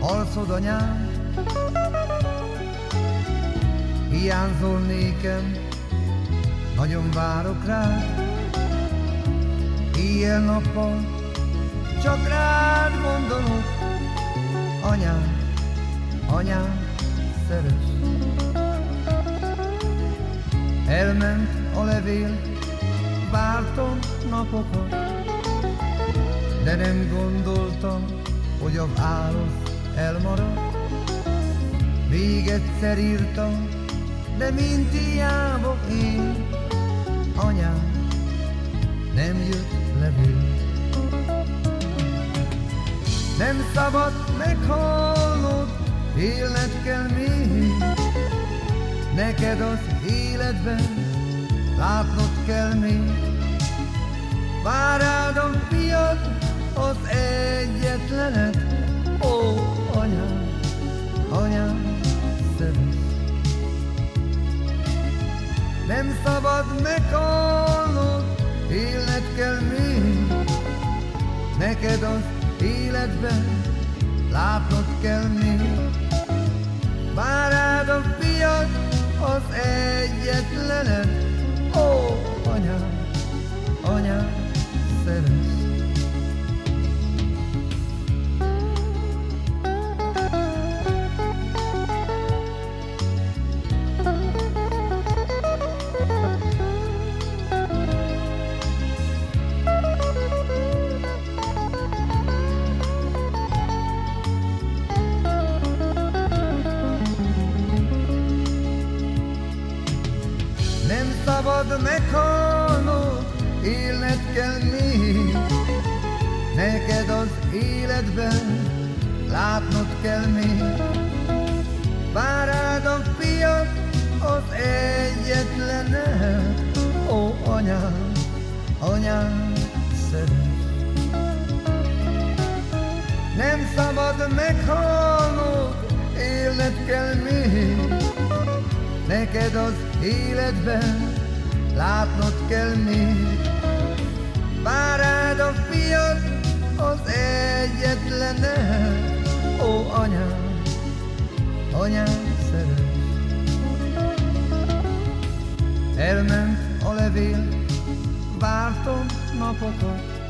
arcod anyám, hiányzol nékem, nagyon várok rád. Éjjel-nappal csak rád gondolok, anyám, anyám, szeres. Elment a levél, vártam napokat, de nem gondoltam, hogy a válasz elmarad. Még egyszer írtam, de mint hiába én, anyám, nem jött levél. Nem szabad meghalnod, élned kell még, neked az életben látnod kell még. Anyám, szeretsz. Nem szabad meghalnod, élned kell még, neked az életben látnod kell még. Vár a fiad, az egyetlenet, ó, anyám, anyám, szeretsz. Szabad meghalnod, élned kell még. Neked az életben látnod kell még. Vár a fiat, az egyetlenet, ó anyám, anyám, szeret. Nem szabad meghalnod, élned kell még. Neked az életben látnod kell még. Várád a fiat, az egyetlenet, ó anyám, anyám szeret. Elment a levél, vártam napokat,